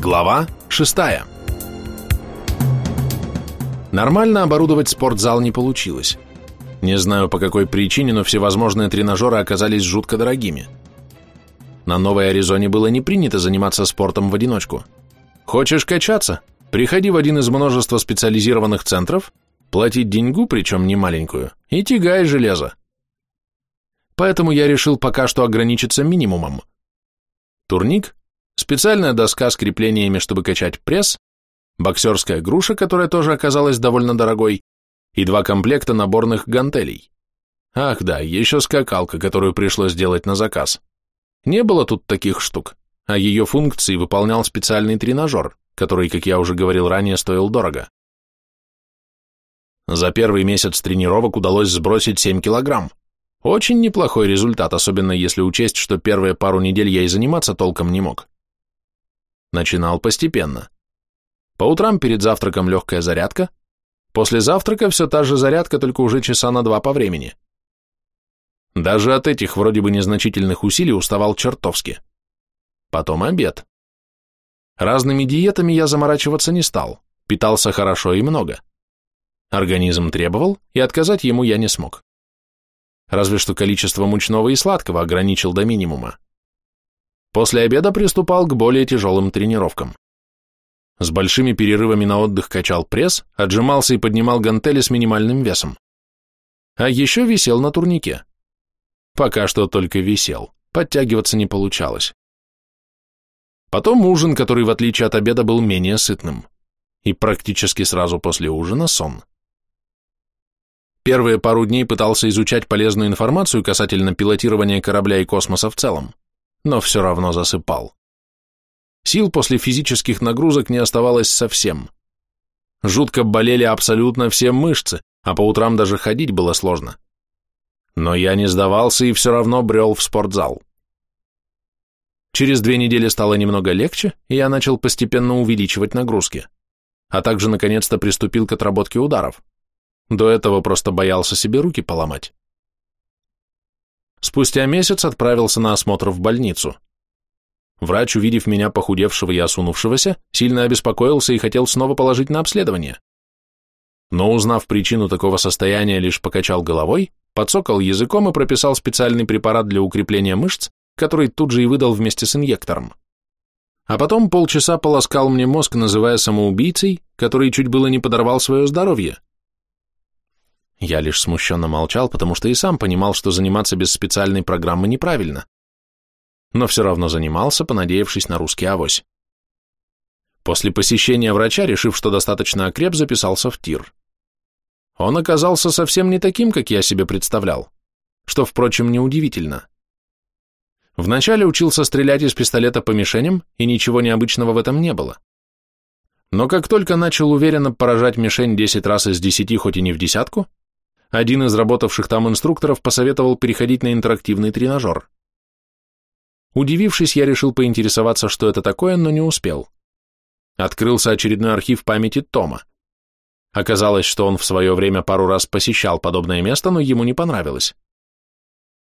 Глава 6 Нормально оборудовать спортзал не получилось. Не знаю по какой причине, но всевозможные тренажеры оказались жутко дорогими. На Новой Аризоне было не принято заниматься спортом в одиночку. Хочешь качаться? Приходи в один из множества специализированных центров, платить деньгу, причем не маленькую, и тягай железо. Поэтому я решил пока что ограничиться минимумом. Турник, специальная доска с креплениями, чтобы качать пресс, боксерская груша, которая тоже оказалась довольно дорогой, и два комплекта наборных гантелей. Ах да, еще скакалка, которую пришлось делать на заказ. Не было тут таких штук, а ее функции выполнял специальный тренажер, который, как я уже говорил ранее, стоил дорого. За первый месяц тренировок удалось сбросить 7 килограмм. Очень неплохой результат, особенно если учесть, что первые пару недель я и заниматься толком не мог. Начинал постепенно. По утрам перед завтраком легкая зарядка, после завтрака все та же зарядка, только уже часа на два по времени. Даже от этих вроде бы незначительных усилий уставал чертовски. Потом обед. Разными диетами я заморачиваться не стал, питался хорошо и много. Организм требовал, и отказать ему я не смог. Разве что количество мучного и сладкого ограничил до минимума. После обеда приступал к более тяжелым тренировкам. С большими перерывами на отдых качал пресс, отжимался и поднимал гантели с минимальным весом. А еще висел на турнике. Пока что только висел, подтягиваться не получалось. Потом ужин, который в отличие от обеда был менее сытным. И практически сразу после ужина сон. Первые пару дней пытался изучать полезную информацию касательно пилотирования корабля и космоса в целом, но все равно засыпал. Сил после физических нагрузок не оставалось совсем. Жутко болели абсолютно все мышцы, а по утрам даже ходить было сложно. Но я не сдавался и все равно брел в спортзал. Через две недели стало немного легче, и я начал постепенно увеличивать нагрузки, а также наконец-то приступил к отработке ударов. До этого просто боялся себе руки поломать. Спустя месяц отправился на осмотр в больницу. Врач, увидев меня похудевшего и осунувшегося, сильно обеспокоился и хотел снова положить на обследование. Но узнав причину такого состояния, лишь покачал головой, подсокал языком и прописал специальный препарат для укрепления мышц, который тут же и выдал вместе с инъектором. А потом полчаса полоскал мне мозг, называя самоубийцей, который чуть было не подорвал свое здоровье. Я лишь смущенно молчал, потому что и сам понимал, что заниматься без специальной программы неправильно. Но все равно занимался, понадеявшись на русский авось. После посещения врача, решив, что достаточно окреп, записался в тир. Он оказался совсем не таким, как я себе представлял, что, впрочем, неудивительно. Вначале учился стрелять из пистолета по мишеням, и ничего необычного в этом не было. Но как только начал уверенно поражать мишень 10 раз из 10, хоть и не в десятку, один из работавших там инструкторов посоветовал переходить на интерактивный тренажер. Удивившись, я решил поинтересоваться, что это такое, но не успел. Открылся очередной архив памяти Тома. Оказалось, что он в свое время пару раз посещал подобное место, но ему не понравилось.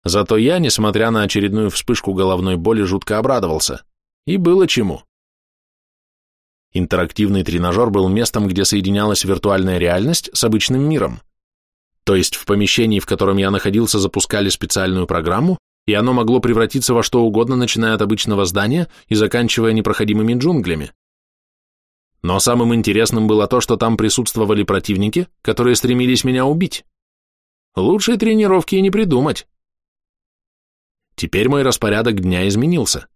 Зато я, несмотря на очередную вспышку головной боли, жутко обрадовался. И было чему. Интерактивный тренажер был местом, где соединялась виртуальная реальность с обычным миром. То есть в помещении, в котором я находился, запускали специальную программу, и оно могло превратиться во что угодно, начиная от обычного здания и заканчивая непроходимыми джунглями. Но самым интересным было то, что там присутствовали противники, которые стремились меня убить. Лучшей тренировки и не придумать. Теперь мой распорядок дня изменился.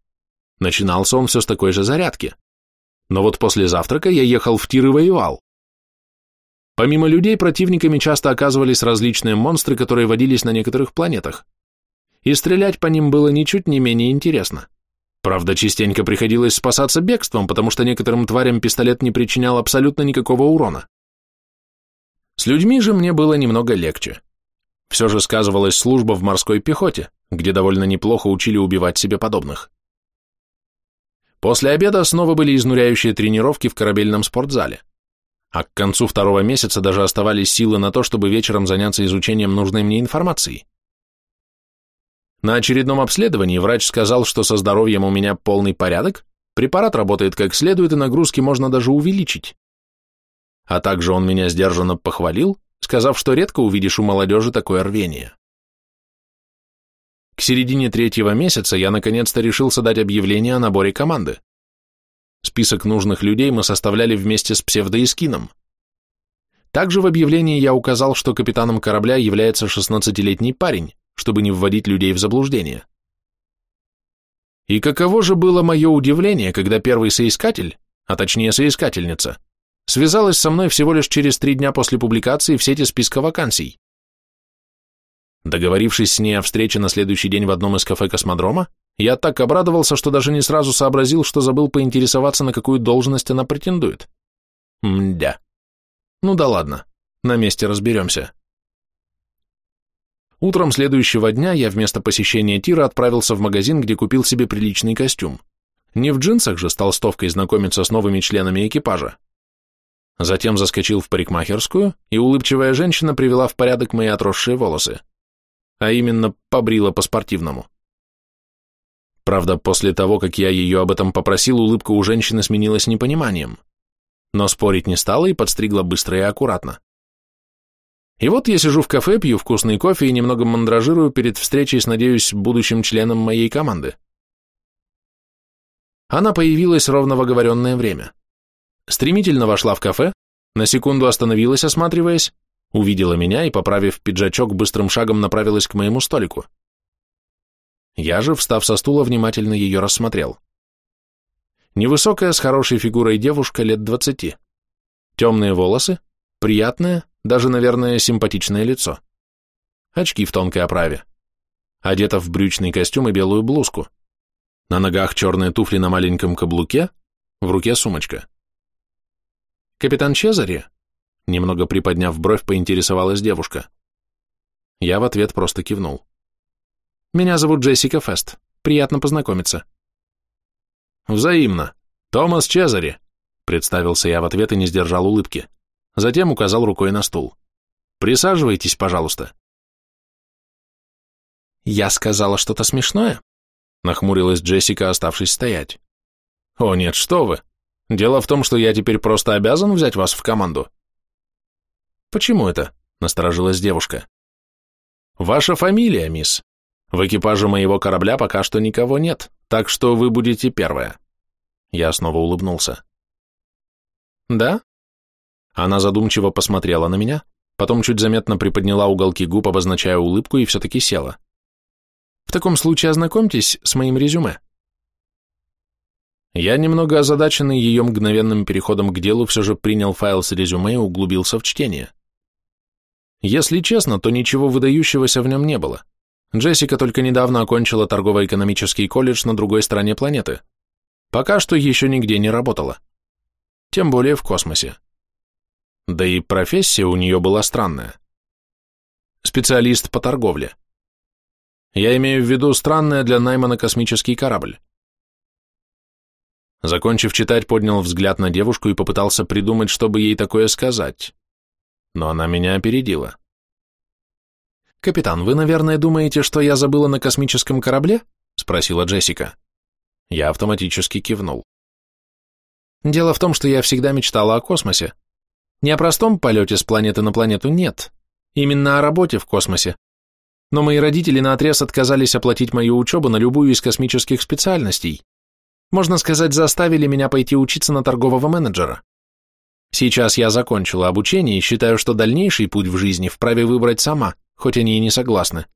Начинался он все с такой же зарядки. Но вот после завтрака я ехал в тир и воевал. Помимо людей, противниками часто оказывались различные монстры, которые водились на некоторых планетах. И стрелять по ним было ничуть не менее интересно. Правда, частенько приходилось спасаться бегством, потому что некоторым тварям пистолет не причинял абсолютно никакого урона. С людьми же мне было немного легче. Все же сказывалась служба в морской пехоте, где довольно неплохо учили убивать себе подобных. После обеда снова были изнуряющие тренировки в корабельном спортзале а к концу второго месяца даже оставались силы на то, чтобы вечером заняться изучением нужной мне информации. На очередном обследовании врач сказал, что со здоровьем у меня полный порядок, Препарат работает как следует, и нагрузки можно даже увеличить. А также он меня сдержанно похвалил, сказав, что редко увидишь у молодежи такое рвение. К середине третьего месяца я наконец-то решился дать объявление о наборе команды. Список нужных людей мы составляли вместе с псевдоискином. Также в объявлении я указал, что капитаном корабля является 16-летний парень, чтобы не вводить людей в заблуждение. И каково же было мое удивление, когда первый соискатель, а точнее соискательница, связалась со мной всего лишь через три дня после публикации в сети списка вакансий. Договорившись с ней о встрече на следующий день в одном из кафе космодрома, я так обрадовался, что даже не сразу сообразил, что забыл поинтересоваться, на какую должность она претендует. Мдя. Ну да ладно, на месте разберемся. Утром следующего дня я вместо посещения тира отправился в магазин, где купил себе приличный костюм. Не в джинсах же с толстовкой знакомиться с новыми членами экипажа. Затем заскочил в парикмахерскую, и улыбчивая женщина привела в порядок мои отросшие волосы. А именно, побрила по-спортивному. Правда, после того, как я ее об этом попросил, улыбка у женщины сменилась непониманием. Но спорить не стала и подстригла быстро и аккуратно. И вот я сижу в кафе, пью вкусный кофе и немного мандражирую перед встречей с, надеюсь, будущим членом моей команды. Она появилась ровно в оговоренное время. Стремительно вошла в кафе, на секунду остановилась, осматриваясь, увидела меня и, поправив пиджачок, быстрым шагом направилась к моему столику. Я же, встав со стула, внимательно ее рассмотрел. Невысокая, с хорошей фигурой девушка лет двадцати. Темные волосы, приятная, даже, наверное, симпатичное лицо. Очки в тонкой оправе. Одета в брючный костюм и белую блузку. На ногах черные туфли на маленьком каблуке, в руке сумочка. «Капитан Чезари?» Немного приподняв бровь, поинтересовалась девушка. Я в ответ просто кивнул. «Меня зовут Джессика Фест. Приятно познакомиться». «Взаимно. Томас Чезари», — представился я в ответ и не сдержал улыбки. Затем указал рукой на стул. «Присаживайтесь, пожалуйста». «Я сказала что-то смешное?» Нахмурилась Джессика, оставшись стоять. «О нет, что вы! Дело в том, что я теперь просто обязан взять вас в команду». «Почему это?» — насторожилась девушка. «Ваша фамилия, мисс. В экипаже моего корабля пока что никого нет, так что вы будете первая». Я снова улыбнулся. «Да? Она задумчиво посмотрела на меня, потом чуть заметно приподняла уголки губ, обозначая улыбку, и все-таки села. В таком случае ознакомьтесь с моим резюме. Я, немного озадаченный ее мгновенным переходом к делу, все же принял файл с резюме и углубился в чтение. Если честно, то ничего выдающегося в нем не было. Джессика только недавно окончила торгово-экономический колледж на другой стороне планеты. Пока что еще нигде не работала. Тем более в космосе. Да и профессия у нее была странная. Специалист по торговле. Я имею в виду странная для найма на космический корабль. Закончив читать, поднял взгляд на девушку и попытался придумать, чтобы ей такое сказать. Но она меня опередила. «Капитан, вы, наверное, думаете, что я забыла на космическом корабле?» — спросила Джессика. Я автоматически кивнул. «Дело в том, что я всегда мечтала о космосе. Не о простом полете с планеты на планету нет, именно о работе в космосе. Но мои родители наотрез отказались оплатить мою учебу на любую из космических специальностей. Можно сказать, заставили меня пойти учиться на торгового менеджера. Сейчас я закончила обучение и считаю, что дальнейший путь в жизни вправе выбрать сама, хоть они и не согласны.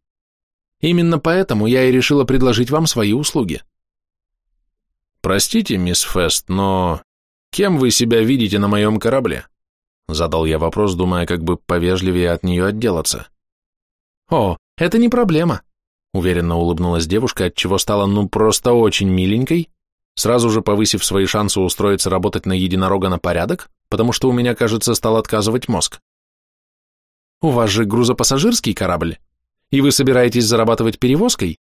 Именно поэтому я и решила предложить вам свои услуги. Простите, мисс Фест, но кем вы себя видите на моем корабле? Задал я вопрос, думая, как бы повежливее от нее отделаться. «О, это не проблема», — уверенно улыбнулась девушка, отчего стала ну просто очень миленькой, сразу же повысив свои шансы устроиться работать на единорога на порядок, потому что у меня, кажется, стал отказывать мозг. «У вас же грузопассажирский корабль, и вы собираетесь зарабатывать перевозкой?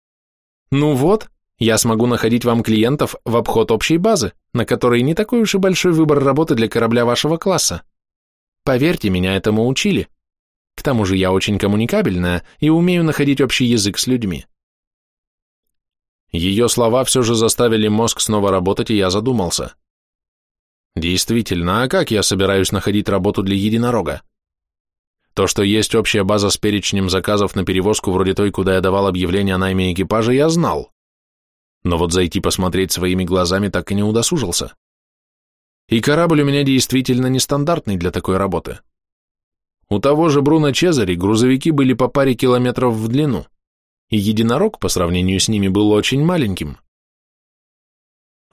Ну вот, я смогу находить вам клиентов в обход общей базы, на которой не такой уж и большой выбор работы для корабля вашего класса. Поверьте, меня этому учили. К тому же я очень коммуникабельная и умею находить общий язык с людьми. Ее слова все же заставили мозг снова работать, и я задумался. Действительно, а как я собираюсь находить работу для единорога? То, что есть общая база с перечнем заказов на перевозку вроде той, куда я давал объявление о найме экипажа, я знал. Но вот зайти посмотреть своими глазами так и не удосужился. И корабль у меня действительно нестандартный для такой работы. У того же Бруно Чезари грузовики были по паре километров в длину, и единорог по сравнению с ними был очень маленьким.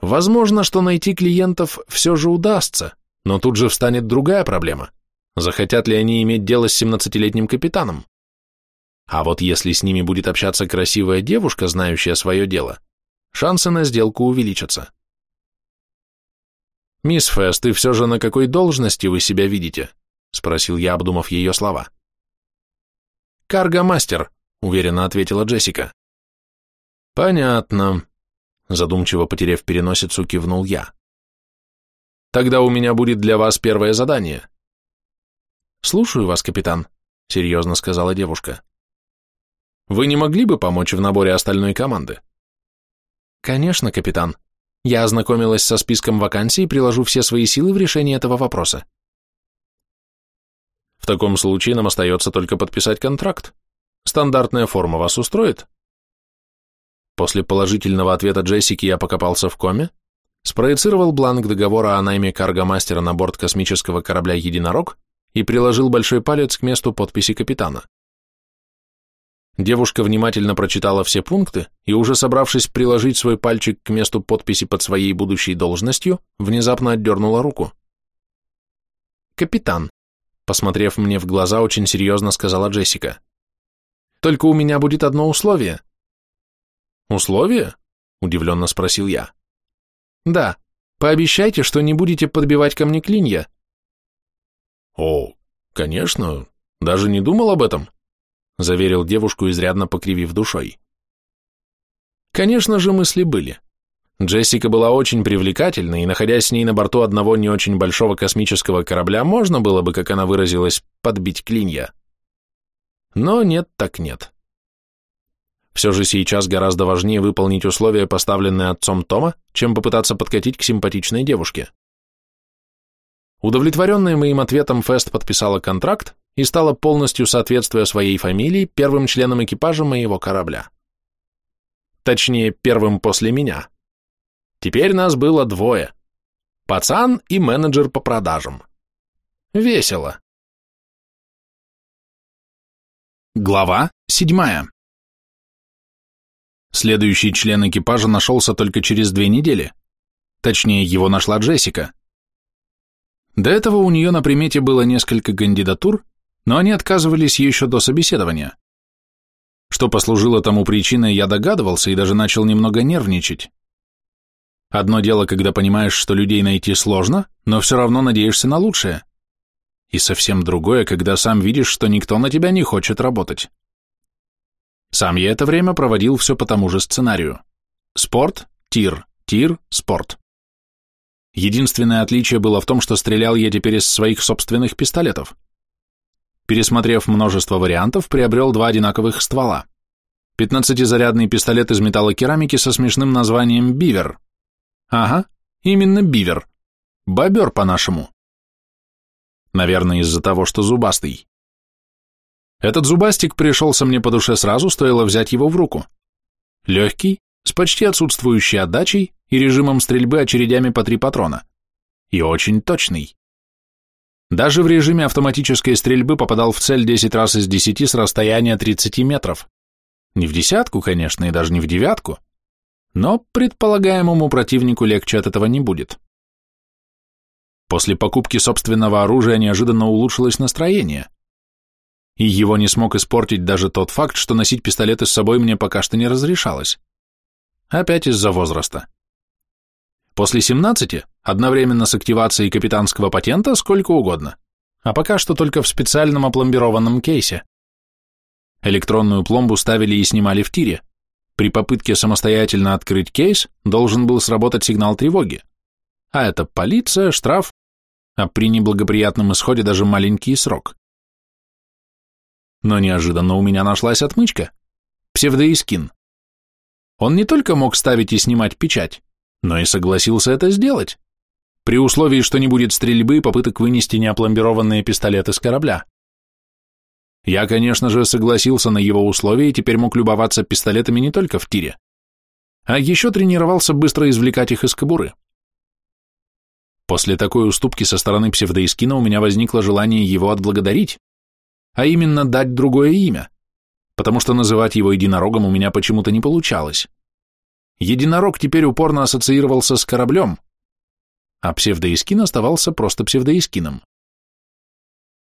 Возможно, что найти клиентов все же удастся, но тут же встанет другая проблема. Захотят ли они иметь дело с 17-летним капитаном? А вот если с ними будет общаться красивая девушка, знающая свое дело, шансы на сделку увеличатся. «Мисс Фест, и все же на какой должности вы себя видите?» — спросил я, обдумав ее слова. «Карго-мастер», — уверенно ответила Джессика. «Понятно», — задумчиво потеряв переносицу, кивнул я. «Тогда у меня будет для вас первое задание». «Слушаю вас, капитан», — серьезно сказала девушка. «Вы не могли бы помочь в наборе остальной команды?» «Конечно, капитан. Я ознакомилась со списком вакансий и приложу все свои силы в решении этого вопроса». «В таком случае нам остается только подписать контракт. Стандартная форма вас устроит?» После положительного ответа Джессики я покопался в коме, спроецировал бланк договора о найме каргомастера на борт космического корабля «Единорог» и приложил большой палец к месту подписи капитана. Девушка внимательно прочитала все пункты и, уже собравшись приложить свой пальчик к месту подписи под своей будущей должностью, внезапно отдернула руку. «Капитан», посмотрев мне в глаза, очень серьезно сказала Джессика. «Только у меня будет одно условие». «Условие?» – удивленно спросил я. «Да, пообещайте, что не будете подбивать ко мне клинья». «О, конечно, даже не думал об этом», заверил девушку, изрядно покривив душой. Конечно же, мысли были. Джессика была очень привлекательна, и, находясь с ней на борту одного не очень большого космического корабля, можно было бы, как она выразилась, подбить клинья. Но нет так нет. Все же сейчас гораздо важнее выполнить условия, поставленные отцом Тома, чем попытаться подкатить к симпатичной девушке. Удовлетворенная моим ответом, Фест подписала контракт и стала полностью соответствуя своей фамилии первым членом экипажа моего корабля. Точнее, первым после меня. Теперь нас было двое. Пацан и менеджер по продажам. Весело. Глава седьмая. Следующий член экипажа нашелся только через две недели. Точнее, его нашла Джессика. До этого у нее на примете было несколько кандидатур, но они отказывались еще до собеседования. Что послужило тому причиной, я догадывался и даже начал немного нервничать. Одно дело, когда понимаешь, что людей найти сложно, но все равно надеешься на лучшее. И совсем другое, когда сам видишь, что никто на тебя не хочет работать. Сам я это время проводил все по тому же сценарию. Спорт, тир, тир, спорт. Единственное отличие было в том, что стрелял я теперь из своих собственных пистолетов. Пересмотрев множество вариантов, приобрел два одинаковых ствола. 15-зарядный пистолет из металлокерамики со смешным названием «Бивер». Ага, именно «Бивер». Бобер по-нашему. Наверное, из-за того, что зубастый. Этот зубастик пришелся мне по душе сразу, стоило взять его в руку. Легкий, с почти отсутствующей отдачей и режимом стрельбы очередями по три патрона. И очень точный. Даже в режиме автоматической стрельбы попадал в цель 10 раз из 10 с расстояния 30 метров. Не в десятку, конечно, и даже не в девятку. Но предполагаемому противнику легче от этого не будет. После покупки собственного оружия неожиданно улучшилось настроение. И его не смог испортить даже тот факт, что носить пистолеты с собой мне пока что не разрешалось. Опять из-за возраста. После 17 одновременно с активацией капитанского патента сколько угодно, а пока что только в специальном опломбированном кейсе. Электронную пломбу ставили и снимали в тире. При попытке самостоятельно открыть кейс должен был сработать сигнал тревоги. А это полиция, штраф, а при неблагоприятном исходе даже маленький срок. Но неожиданно у меня нашлась отмычка. Псевдоискин. Он не только мог ставить и снимать печать, но и согласился это сделать, при условии, что не будет стрельбы и попыток вынести неопломбированные пистолеты с корабля. Я, конечно же, согласился на его условия и теперь мог любоваться пистолетами не только в тире, а еще тренировался быстро извлекать их из кобуры. После такой уступки со стороны псевдоискина у меня возникло желание его отблагодарить, а именно дать другое имя, потому что называть его единорогом у меня почему-то не получалось. Единорог теперь упорно ассоциировался с кораблем, а псевдоискин оставался просто псевдоискином.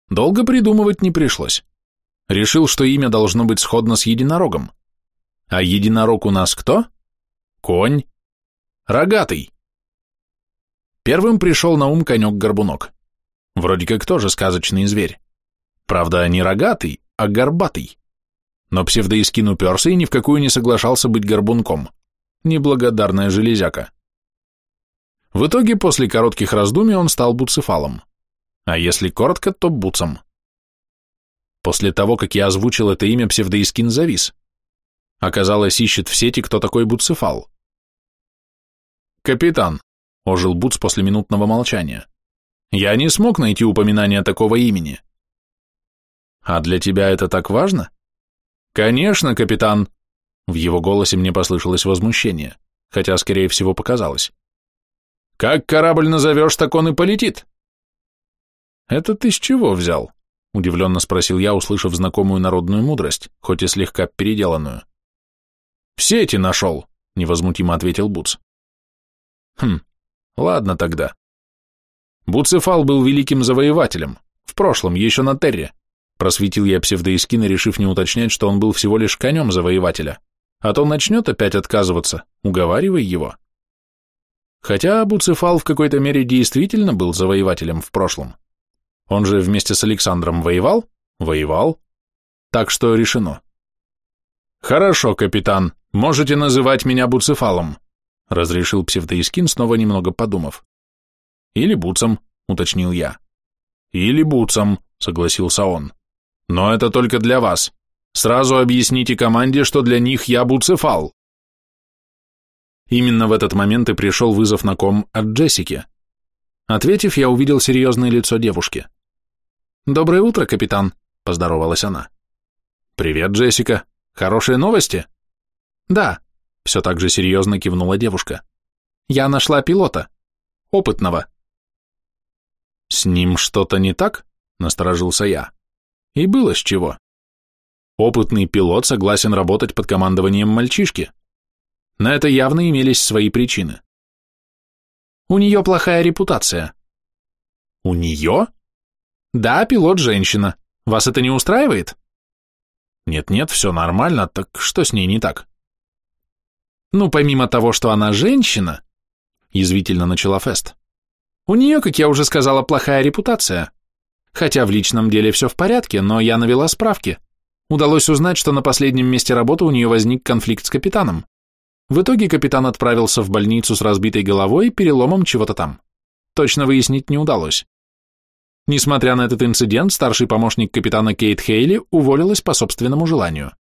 Долго придумывать не пришлось. Решил, что имя должно быть сходно с единорогом. А единорог у нас кто? Конь. Рогатый. Первым пришел на ум конек-горбунок. Вроде как тоже сказочный зверь. Правда, не рогатый, а горбатый. Но псевдоискин уперся и ни в какую не соглашался быть горбунком. Неблагодарная железяка. В итоге, после коротких раздумий, он стал буцефалом. А если коротко, то буцом. После того, как я озвучил это имя, псевдоискин завис. Оказалось, ищет в сети, кто такой буцефал. «Капитан», — ожил Буц после минутного молчания. «Я не смог найти упоминания такого имени». «А для тебя это так важно?» «Конечно, капитан!» В его голосе мне послышалось возмущение, хотя, скорее всего, показалось. «Как корабль назовешь, так он и полетит!» «Это ты с чего взял?» — удивленно спросил я, услышав знакомую народную мудрость, хоть и слегка переделанную. «В сети нашел», — невозмутимо ответил Буц. «Хм, Ладно тогда. Буцефал был великим завоевателем, в прошлом, еще на Терре. Просветил я псевдоискина, решив не уточнять, что он был всего лишь конем завоевателя. А то начнет опять отказываться, уговаривай его. Хотя Буцефал в какой-то мере действительно был завоевателем в прошлом. Он же вместе с Александром воевал? Воевал. Так что решено. Хорошо, капитан, можете называть меня Буцефалом разрешил псевдоискин, снова немного подумав. Или Буцом, уточнил я. Или Буцом, согласился он. Но это только для вас. Сразу объясните команде, что для них я Буцефал. Именно в этот момент и пришел вызов на ком от Джессики. Ответив, я увидел серьезное лицо девушки. «Доброе утро, капитан», — поздоровалась она. «Привет, Джессика. Хорошие новости?» «Да», все так же серьезно кивнула девушка. Я нашла пилота. Опытного. С ним что-то не так? Насторожился я. И было с чего. Опытный пилот согласен работать под командованием мальчишки. На это явно имелись свои причины. У нее плохая репутация. У нее? Да, пилот женщина. Вас это не устраивает? Нет-нет, все нормально, так что с ней не так? Ну, помимо того, что она женщина, язвительно начала Фест, у нее, как я уже сказала, плохая репутация. Хотя в личном деле все в порядке, но я навела справки. Удалось узнать, что на последнем месте работы у нее возник конфликт с капитаном. В итоге капитан отправился в больницу с разбитой головой и переломом чего-то там. Точно выяснить не удалось. Несмотря на этот инцидент, старший помощник капитана Кейт Хейли уволилась по собственному желанию.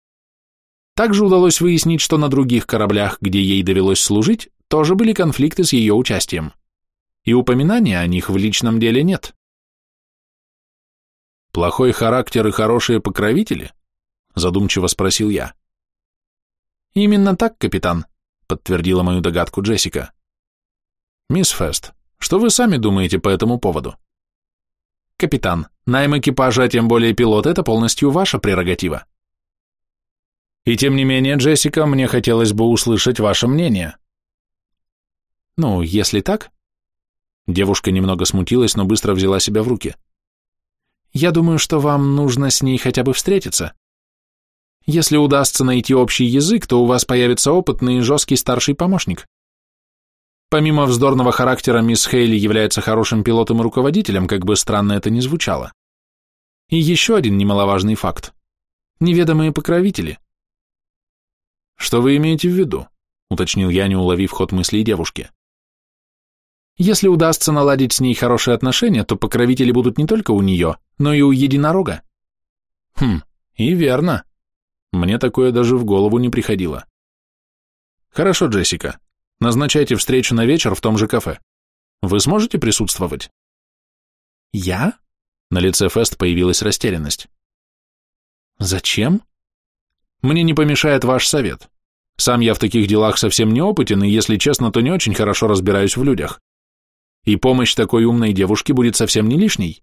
Также удалось выяснить, что на других кораблях, где ей довелось служить, тоже были конфликты с ее участием. И упоминания о них в личном деле нет. «Плохой характер и хорошие покровители?» – задумчиво спросил я. «Именно так, капитан», – подтвердила мою догадку Джессика. «Мисс Фест, что вы сами думаете по этому поводу?» «Капитан, найм экипажа, а тем более пилот – это полностью ваша прерогатива. И тем не менее, Джессика, мне хотелось бы услышать ваше мнение. Ну, если так... Девушка немного смутилась, но быстро взяла себя в руки. Я думаю, что вам нужно с ней хотя бы встретиться. Если удастся найти общий язык, то у вас появится опытный и жесткий старший помощник. Помимо вздорного характера, мисс Хейли является хорошим пилотом и руководителем, как бы странно это ни звучало. И еще один немаловажный факт. Неведомые покровители – «Что вы имеете в виду?» — уточнил я, не уловив ход мыслей девушки. «Если удастся наладить с ней хорошие отношения, то покровители будут не только у нее, но и у единорога». «Хм, и верно. Мне такое даже в голову не приходило». Хорошо, Джессика. Назначайте встречу на вечер в том же кафе. Вы сможете присутствовать? Я? На лице Фест появилась растерянность. Зачем? Мне не помешает ваш совет. Сам я в таких делах совсем не опытен, и, если честно, то не очень хорошо разбираюсь в людях. И помощь такой умной девушке будет совсем не лишней.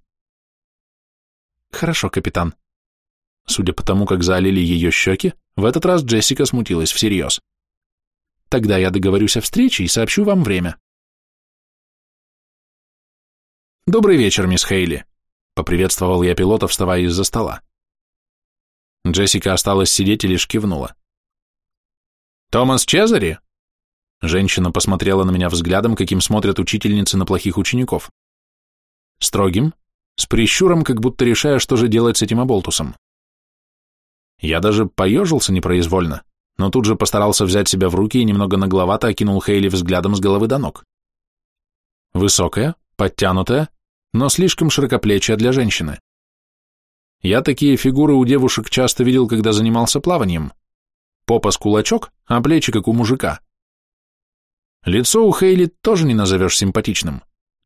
Хорошо, капитан. Судя по тому, как залили ее щеки, в этот раз Джессика смутилась всерьез. Тогда я договорюсь о встрече и сообщу вам время. Добрый вечер, мисс Хейли, поприветствовал я пилота, вставая из-за стола. Джессика осталась сидеть и лишь кивнула. «Томас Чезари?» Женщина посмотрела на меня взглядом, каким смотрят учительницы на плохих учеников. Строгим, с прищуром, как будто решая, что же делать с этим оболтусом. Я даже поежился непроизвольно, но тут же постарался взять себя в руки и немного нагловато окинул Хейли взглядом с головы до ног. Высокая, подтянутая, но слишком широкоплечья для женщины. Я такие фигуры у девушек часто видел, когда занимался плаванием. Попа с кулачок, а плечи как у мужика. Лицо у Хейли тоже не назовешь симпатичным.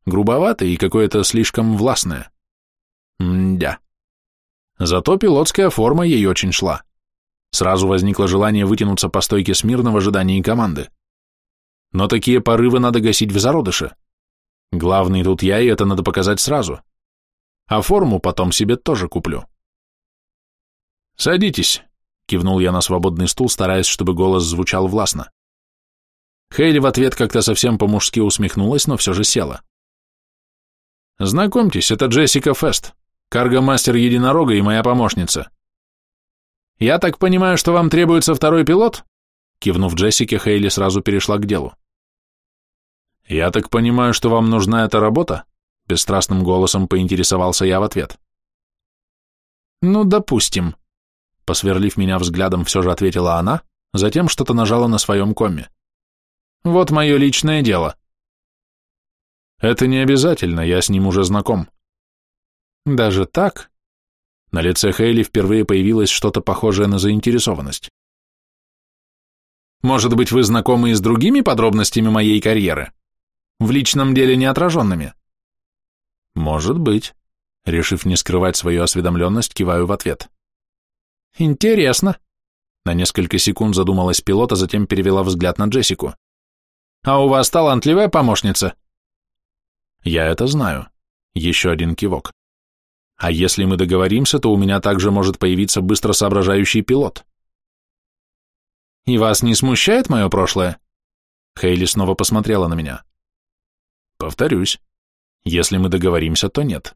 Грубоватое и какое-то слишком властное. Мдя. Зато пилотская форма ей очень шла. Сразу возникло желание вытянуться по стойке смирно в ожидании команды. Но такие порывы надо гасить в зародыше. Главный тут я, и это надо показать сразу. А форму потом себе тоже куплю. «Садитесь», — кивнул я на свободный стул, стараясь, чтобы голос звучал властно. Хейли в ответ как-то совсем по-мужски усмехнулась, но все же села. «Знакомьтесь, это Джессика Фест, каргомастер единорога и моя помощница. Я так понимаю, что вам требуется второй пилот?» Кивнув Джессике, Хейли сразу перешла к делу. «Я так понимаю, что вам нужна эта работа?» Бесстрастным голосом поинтересовался я в ответ. «Ну, допустим», — посверлив меня взглядом, все же ответила она, затем что-то нажала на своем коме. «Вот мое личное дело». «Это не обязательно, я с ним уже знаком». «Даже так?» На лице Хейли впервые появилось что-то похожее на заинтересованность. «Может быть, вы знакомы и с другими подробностями моей карьеры?» В личном деле не отраженными? Может быть. Решив не скрывать свою осведомленность, киваю в ответ. Интересно. На несколько секунд задумалась пилот, а затем перевела взгляд на Джессику. А у вас талантливая помощница? Я это знаю. Еще один кивок. А если мы договоримся, то у меня также может появиться быстро соображающий пилот. И вас не смущает мое прошлое? Хейли снова посмотрела на меня. Повторюсь, если мы договоримся, то нет.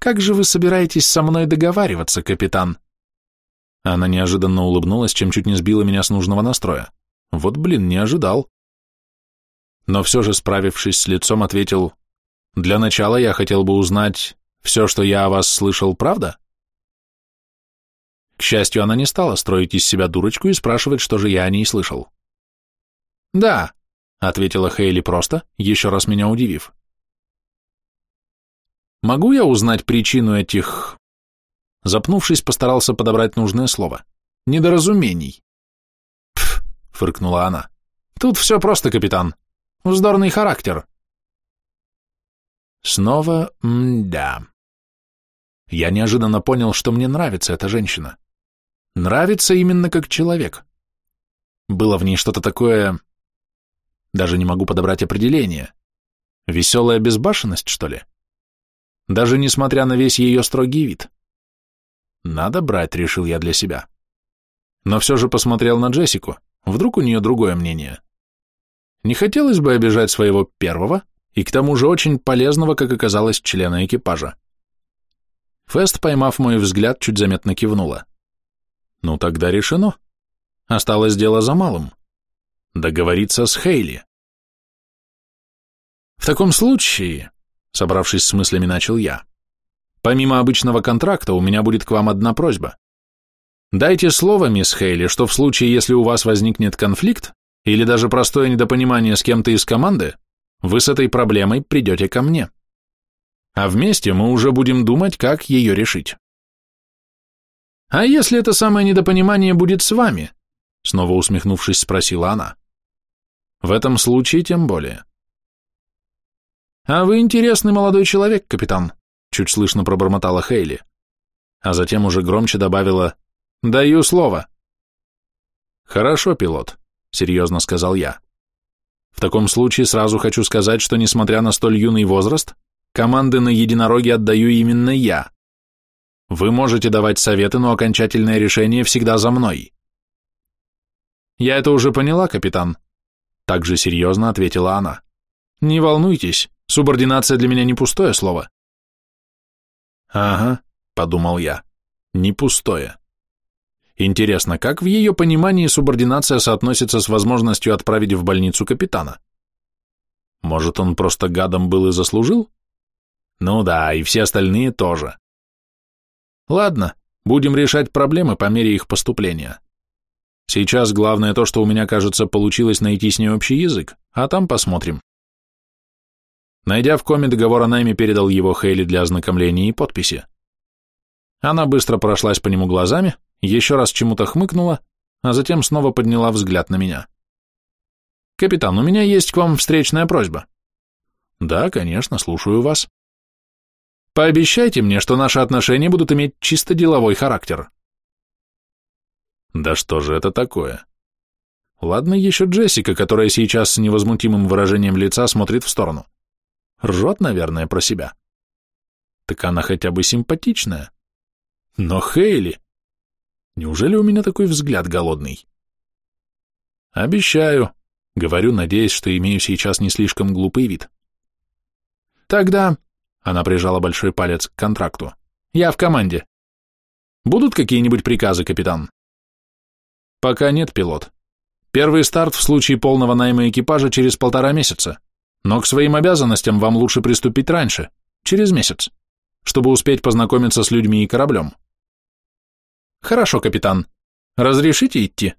Как же вы собираетесь со мной договариваться, капитан? Она неожиданно улыбнулась, чем чуть не сбила меня с нужного настроя. Вот, блин, не ожидал. Но все же, справившись с лицом, ответил, «Для начала я хотел бы узнать, все, что я о вас слышал, правда?» К счастью, она не стала строить из себя дурочку и спрашивать, что же я о ней слышал. «Да», ответила Хейли просто, еще раз меня удивив. Могу я узнать причину этих... Запнувшись, постарался подобрать нужное слово. Недоразумений. Фыркнула она. Тут все просто, капитан. Вздорный характер. Снова да. Я неожиданно понял, что мне нравится эта женщина. Нравится именно как человек. Было в ней что-то такое даже не могу подобрать определение. Веселая безбашенность, что ли? Даже несмотря на весь ее строгий вид. Надо брать, решил я для себя. Но все же посмотрел на Джессику, вдруг у нее другое мнение. Не хотелось бы обижать своего первого и к тому же очень полезного, как оказалось, члена экипажа. Фест, поймав мой взгляд, чуть заметно кивнула. Ну тогда решено. Осталось дело за малым договориться с Хейли. В таком случае, собравшись с мыслями, начал я, помимо обычного контракта у меня будет к вам одна просьба. Дайте слово, мисс Хейли, что в случае, если у вас возникнет конфликт или даже простое недопонимание с кем-то из команды, вы с этой проблемой придете ко мне. А вместе мы уже будем думать, как ее решить. А если это самое недопонимание будет с вами? Снова усмехнувшись, спросила она. В этом случае тем более. «А вы интересный молодой человек, капитан», — чуть слышно пробормотала Хейли, а затем уже громче добавила «Даю слово». «Хорошо, пилот», — серьезно сказал я. «В таком случае сразу хочу сказать, что, несмотря на столь юный возраст, команды на единороге отдаю именно я. Вы можете давать советы, но окончательное решение всегда за мной». «Я это уже поняла, капитан», — также серьезно ответила она. «Не волнуйтесь, Субординация для меня не пустое слово. Ага, подумал я, не пустое. Интересно, как в ее понимании субординация соотносится с возможностью отправить в больницу капитана? Может, он просто гадом был и заслужил? Ну да, и все остальные тоже. Ладно, будем решать проблемы по мере их поступления. Сейчас главное то, что у меня, кажется, получилось найти с ней общий язык, а там посмотрим. Найдя в коме договор о найме, передал его Хейли для ознакомления и подписи. Она быстро прошлась по нему глазами, еще раз чему-то хмыкнула, а затем снова подняла взгляд на меня. «Капитан, у меня есть к вам встречная просьба». «Да, конечно, слушаю вас». «Пообещайте мне, что наши отношения будут иметь чисто деловой характер». «Да что же это такое?» Ладно еще Джессика, которая сейчас с невозмутимым выражением лица смотрит в сторону. Ржет, наверное, про себя. Так она хотя бы симпатичная. Но Хейли... Неужели у меня такой взгляд голодный? Обещаю, говорю, надеясь, что имею сейчас не слишком глупый вид. Тогда... Она прижала большой палец к контракту. Я в команде. Будут какие-нибудь приказы, капитан? Пока нет, пилот. Первый старт в случае полного найма экипажа через полтора месяца. Но к своим обязанностям вам лучше приступить раньше, через месяц, чтобы успеть познакомиться с людьми и кораблем. Хорошо, капитан. Разрешите идти?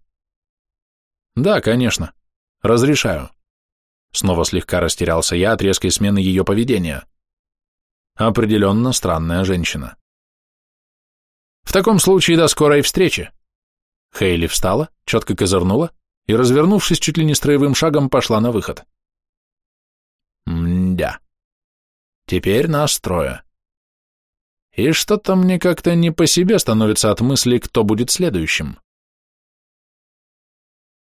Да, конечно. Разрешаю. Снова слегка растерялся я от резкой смены ее поведения. Определенно странная женщина. В таком случае до скорой встречи. Хейли встала, четко козырнула и, развернувшись чуть ли не строевым шагом, пошла на выход. Мдя. Теперь нас трое. И что-то мне как-то не по себе становится от мысли, кто будет следующим.